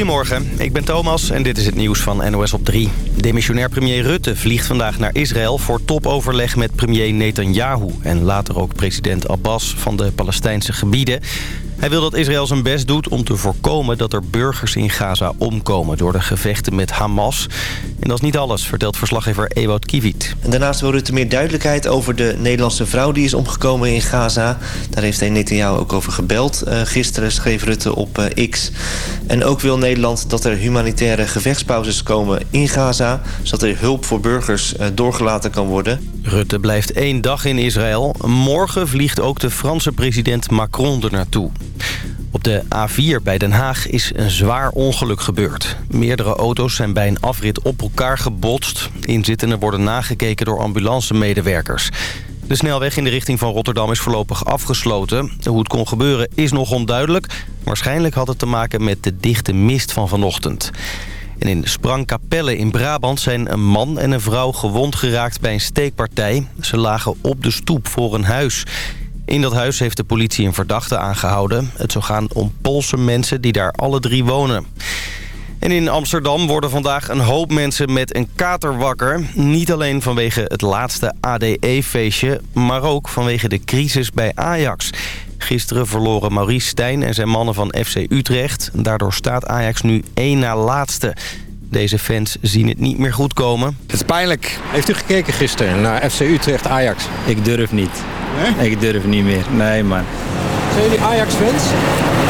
Goedemorgen, ik ben Thomas en dit is het nieuws van NOS op 3. Demissionair premier Rutte vliegt vandaag naar Israël... voor topoverleg met premier Netanyahu... en later ook president Abbas van de Palestijnse gebieden. Hij wil dat Israël zijn best doet om te voorkomen dat er burgers in Gaza omkomen... door de gevechten met Hamas. En dat is niet alles, vertelt verslaggever Ewout Kiviet. En daarnaast wil Rutte meer duidelijkheid over de Nederlandse vrouw die is omgekomen in Gaza. Daar heeft Netanyahu ook over gebeld. Uh, gisteren schreef Rutte op uh, X. En ook wil Nederland dat er humanitaire gevechtspauzes komen in Gaza... zodat er hulp voor burgers uh, doorgelaten kan worden. Rutte blijft één dag in Israël. Morgen vliegt ook de Franse president Macron er naartoe. Op de A4 bij Den Haag is een zwaar ongeluk gebeurd. Meerdere auto's zijn bij een afrit op elkaar gebotst. Inzittenden worden nagekeken door ambulancemedewerkers. De snelweg in de richting van Rotterdam is voorlopig afgesloten. Hoe het kon gebeuren is nog onduidelijk. Waarschijnlijk had het te maken met de dichte mist van vanochtend. En in Sprangkapelle in Brabant zijn een man en een vrouw gewond geraakt bij een steekpartij. Ze lagen op de stoep voor een huis. In dat huis heeft de politie een verdachte aangehouden. Het zou gaan om Poolse mensen die daar alle drie wonen. En in Amsterdam worden vandaag een hoop mensen met een kater wakker. Niet alleen vanwege het laatste ADE-feestje, maar ook vanwege de crisis bij Ajax. Gisteren verloren Maurice Stijn en zijn mannen van FC Utrecht. Daardoor staat Ajax nu één na laatste. Deze fans zien het niet meer goed komen. Het is pijnlijk. Heeft u gekeken gisteren naar FC Utrecht Ajax? Ik durf niet. Nee? Ik durf niet meer. Nee, man. Zijn jullie Ajax-fans?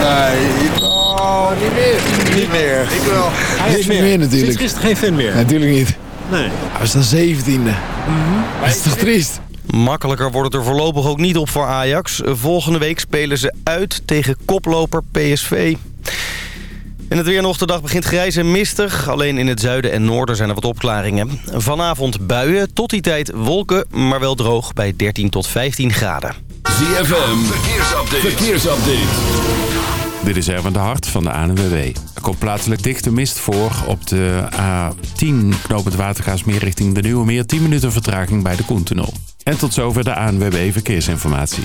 Nee, oh, niet meer. Niet meer. Ik wel. Ajax Niet meer natuurlijk. Sinds gisteren geen fan meer? Natuurlijk niet. Nee. We staan zeventiende. Dat is toch triest? Makkelijker wordt het er voorlopig ook niet op voor Ajax. Volgende week spelen ze uit tegen koploper PSV. En het weer nog de dag begint grijs en mistig. Alleen in het zuiden en noorden zijn er wat opklaringen. Vanavond buien, tot die tijd wolken, maar wel droog bij 13 tot 15 graden. ZFM, verkeersupdate. verkeersupdate. Dit is Erwin de Hart van de ANWB. Er komt plaatselijk dichte mist voor op de A10 knopend Watergaasmeer richting de Nieuwe Meer. 10 minuten vertraging bij de Koentunnel. En tot zover de ANWB Verkeersinformatie.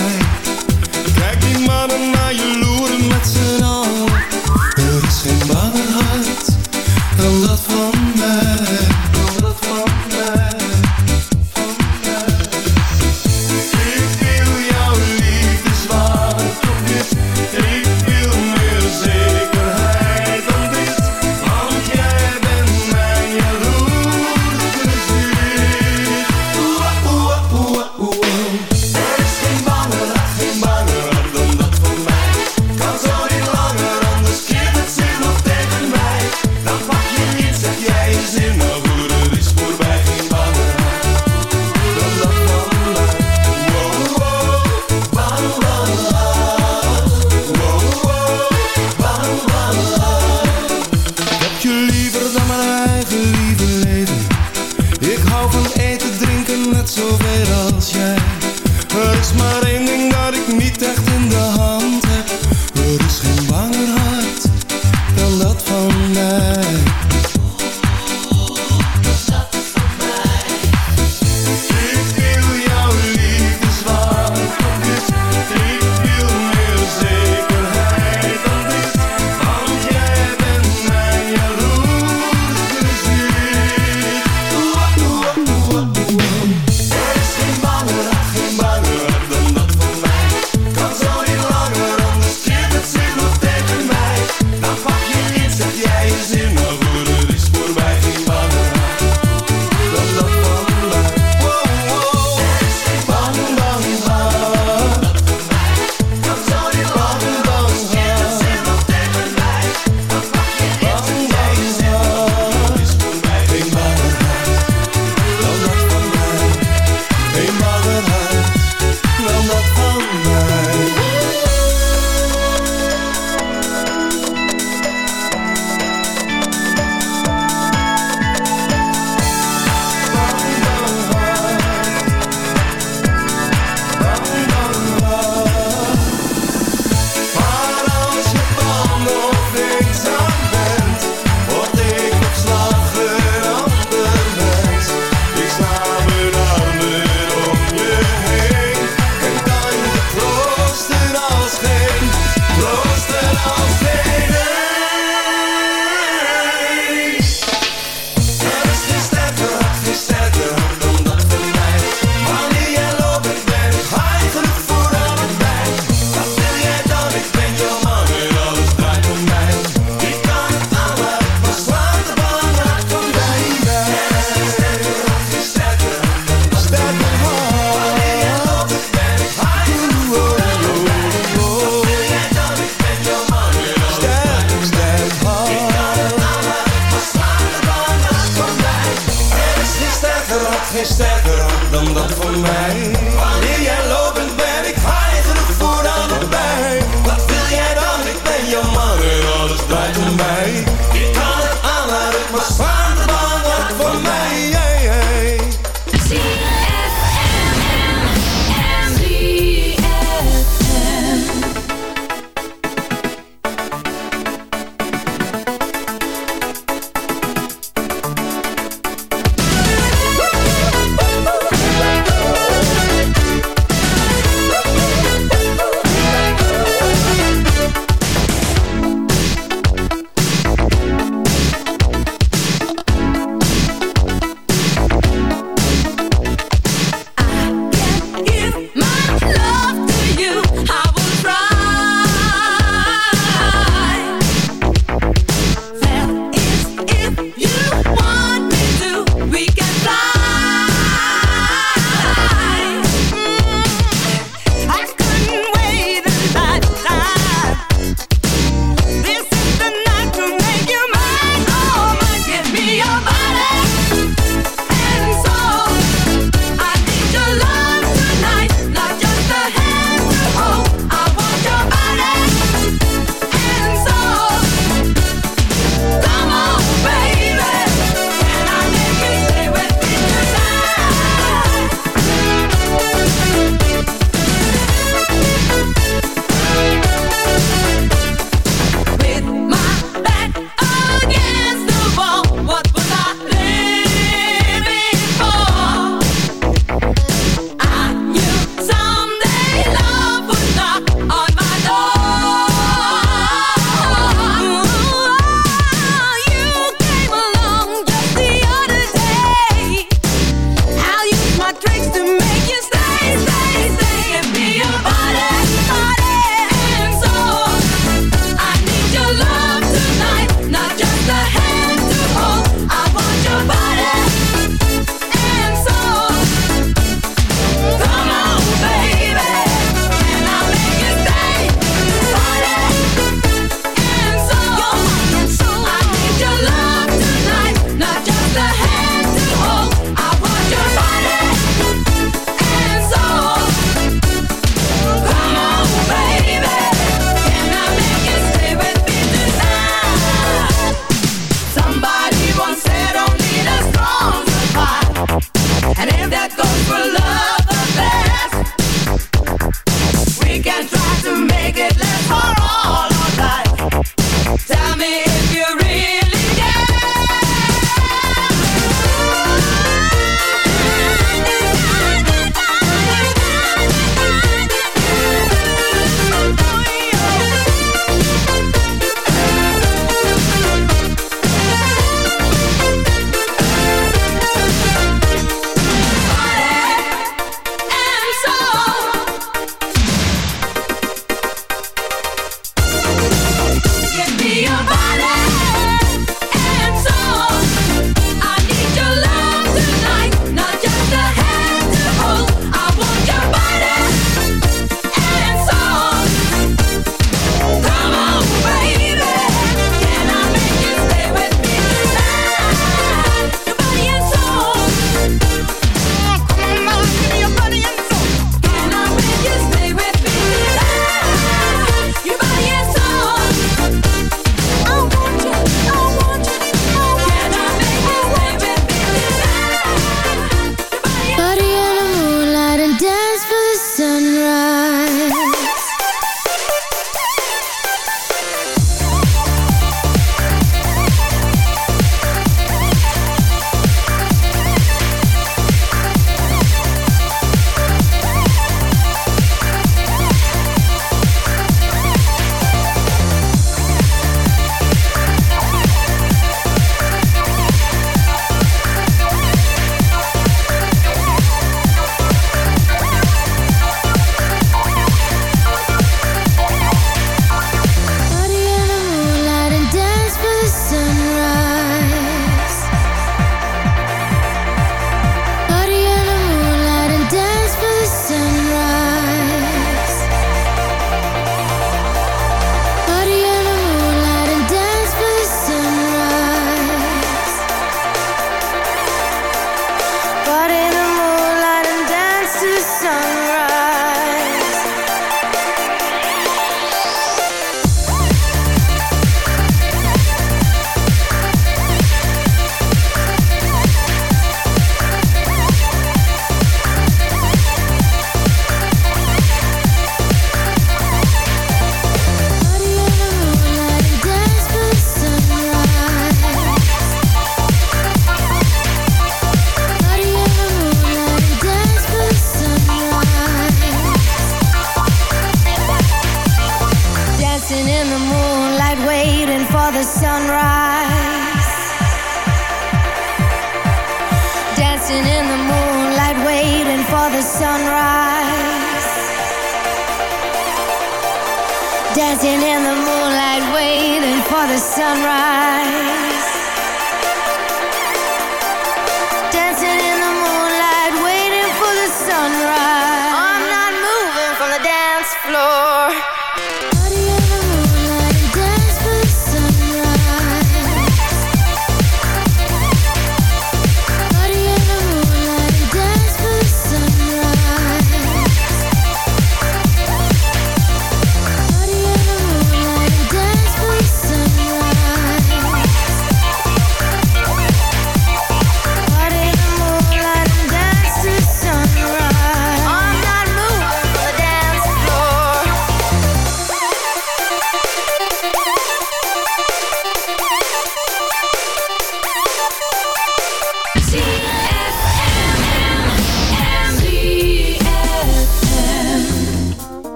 Mooi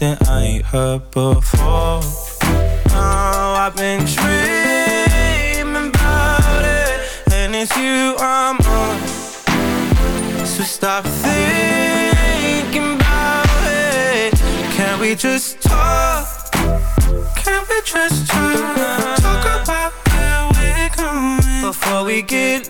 something I ain't heard before. Oh, I've been dreaming about it, and it's you I'm on. So stop thinking about it. Can we just talk? Can we just talk? Talk about where we're going before we get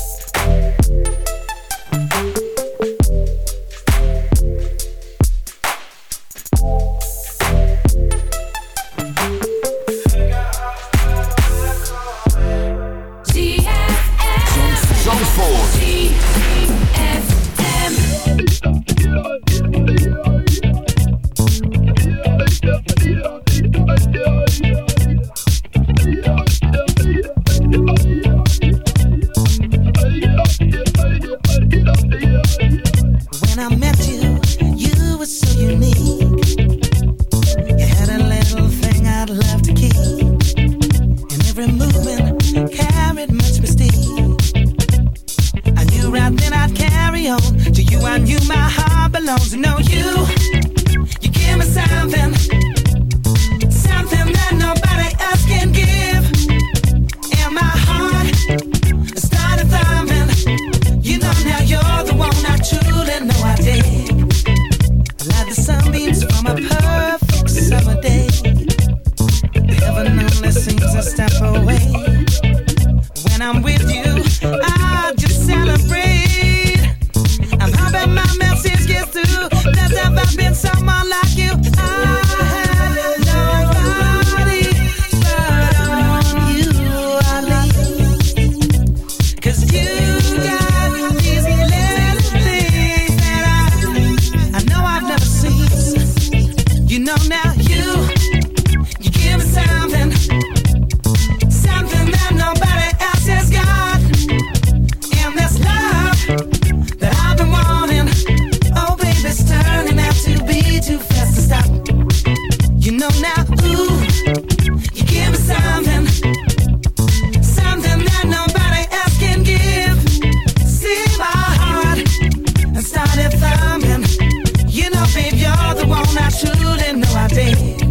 the one I should've know I did.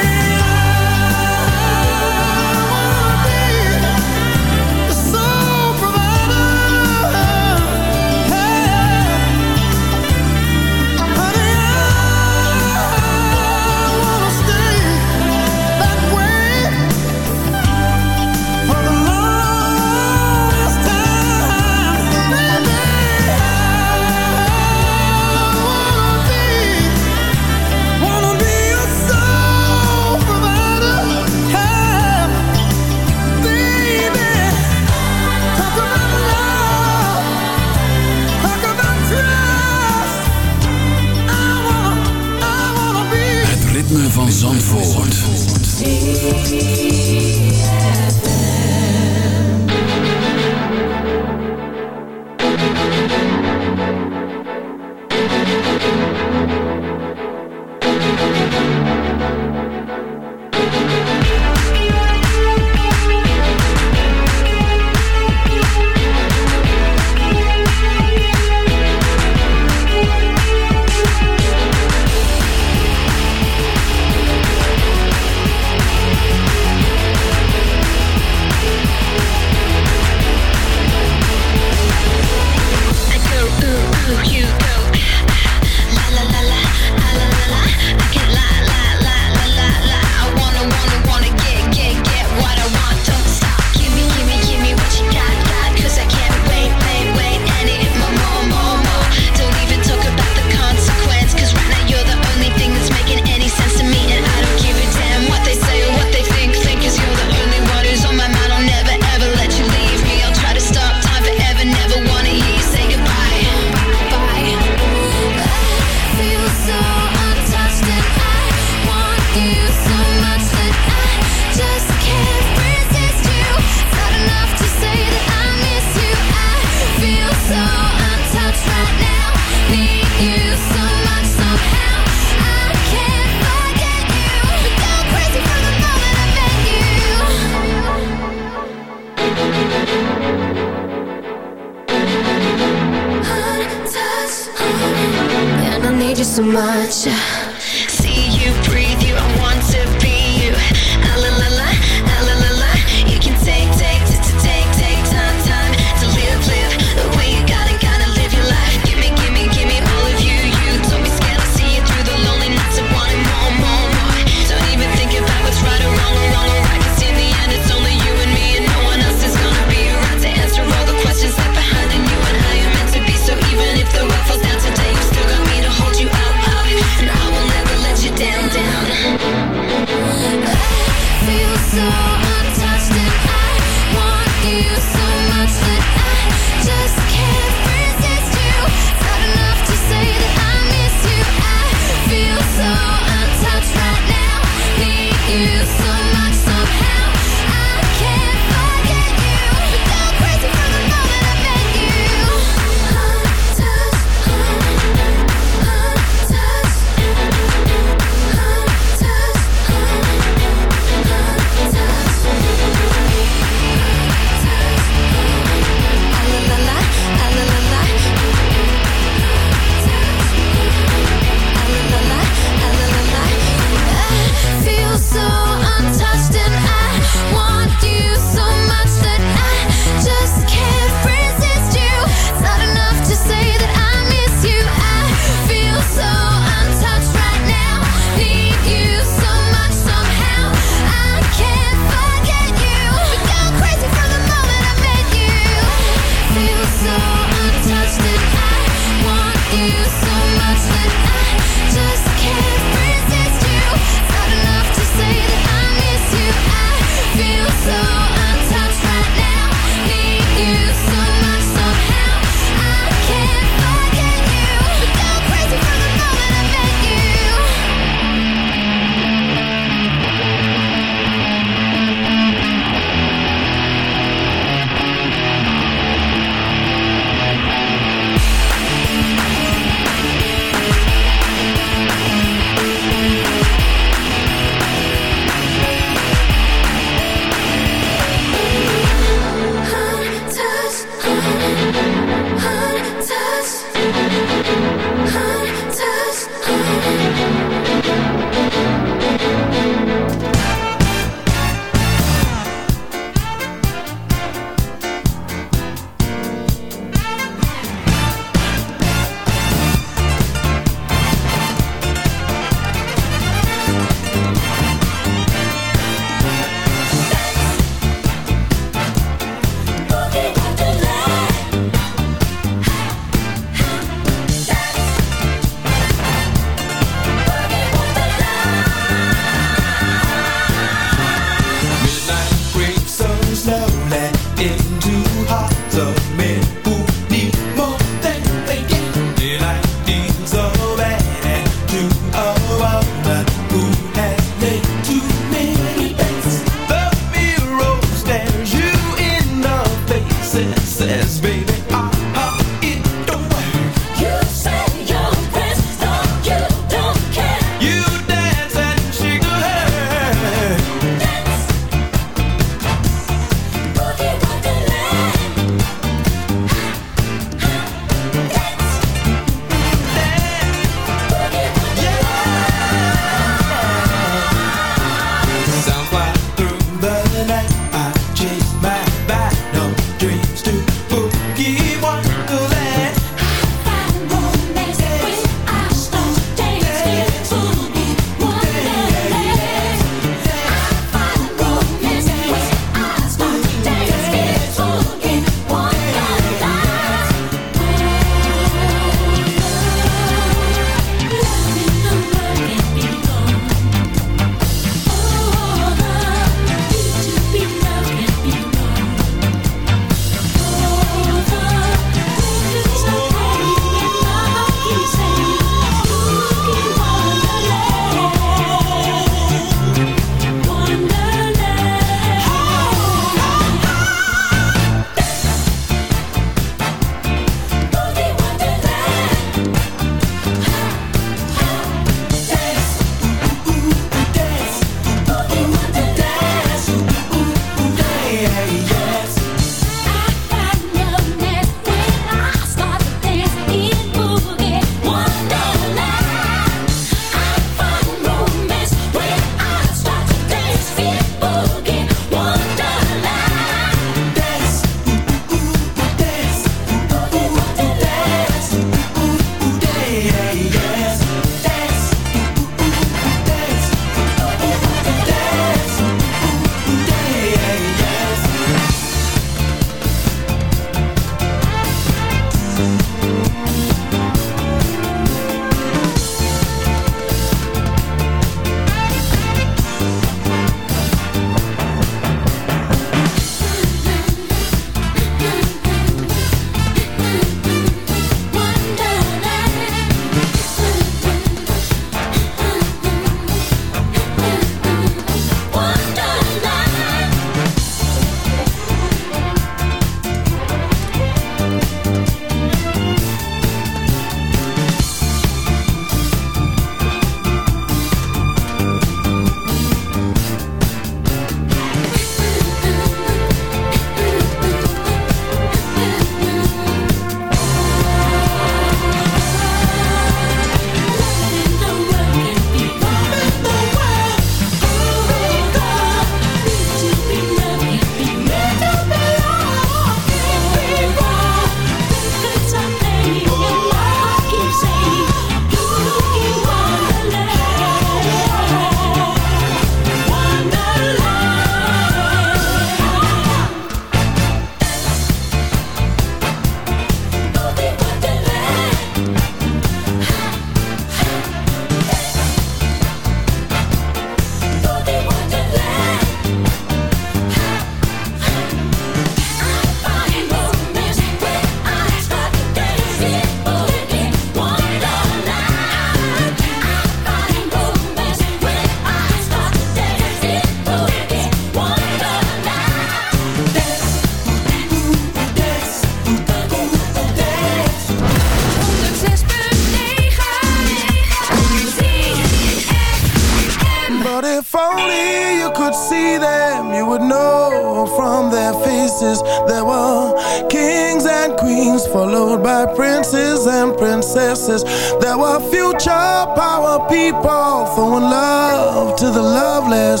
Our future, our people, throwing love to the loveless.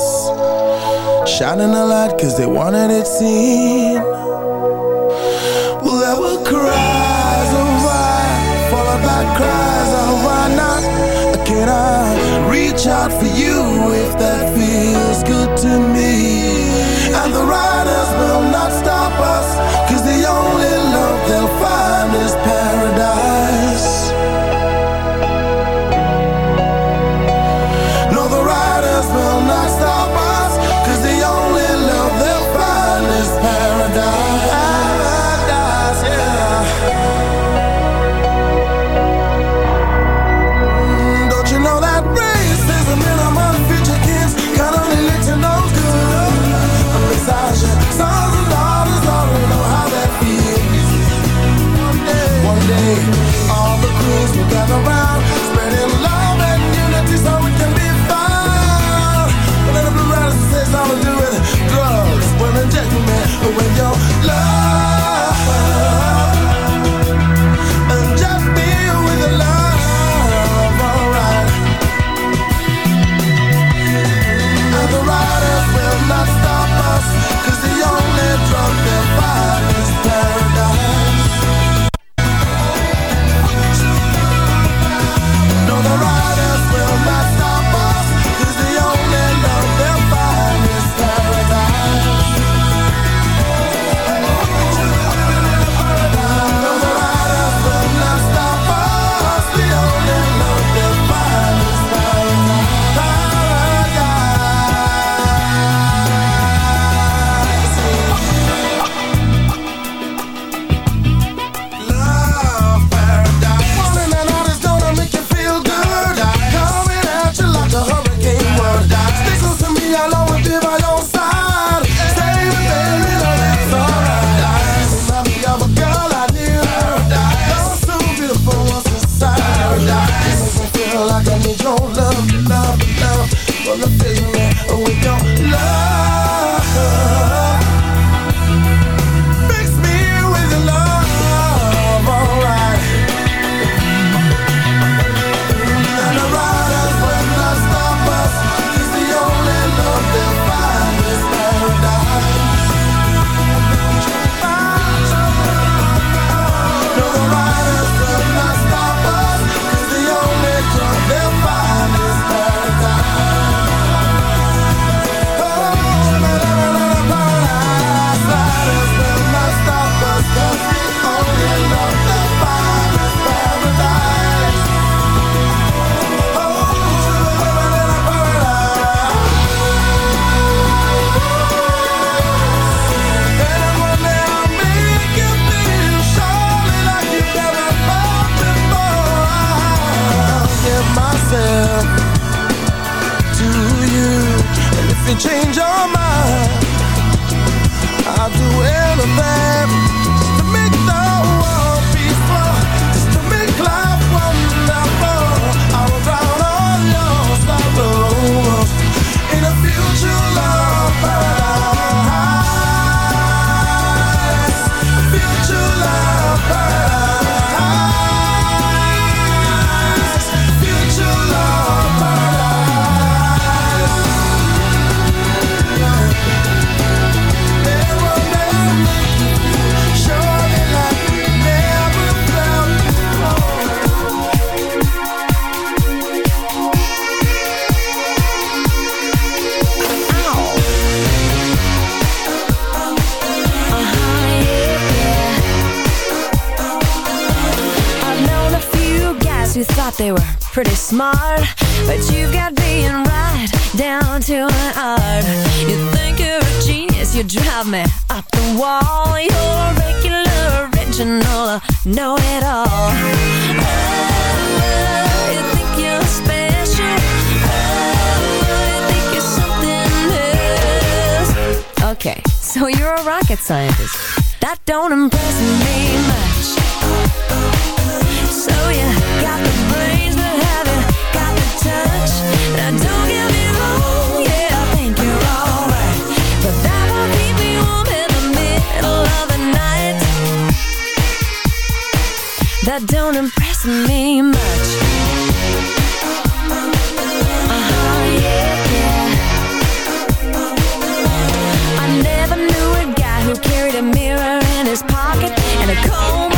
Shining a light cause they wanted it seen. into art You think you're a genius, you drive me up the wall. You're regular, original, know-it-all oh, you think you're special. Oh, you think you're something else. Okay, so you're a rocket scientist. That don't impress me much. So you got the don't impress me much. Uh-huh. I never knew a guy who carried a mirror in his pocket and a comb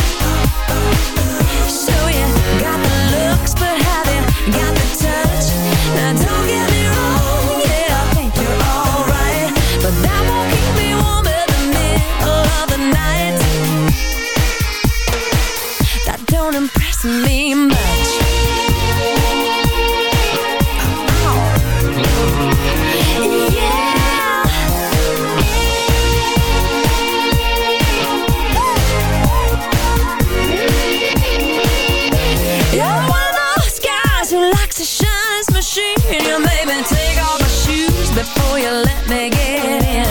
Likes to shine his machine. Me take off my shoes before you let me get in.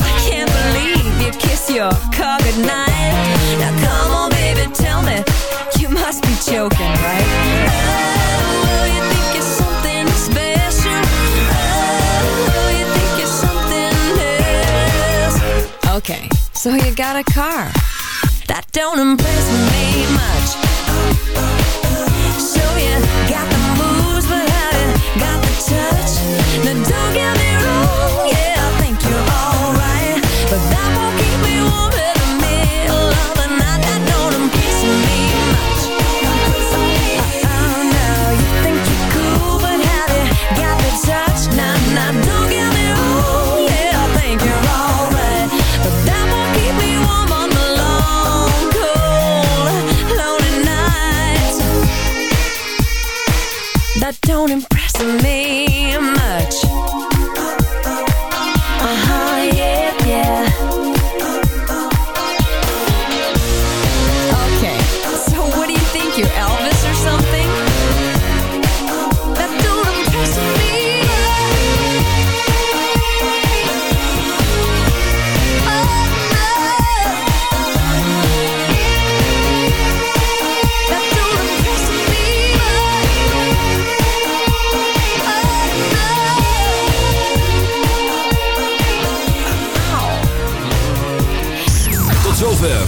I can't believe you kiss your car goodnight. Now come on, baby, tell me you must be right? Oh? Oh? Okay, so you got a car. That don't impress me much.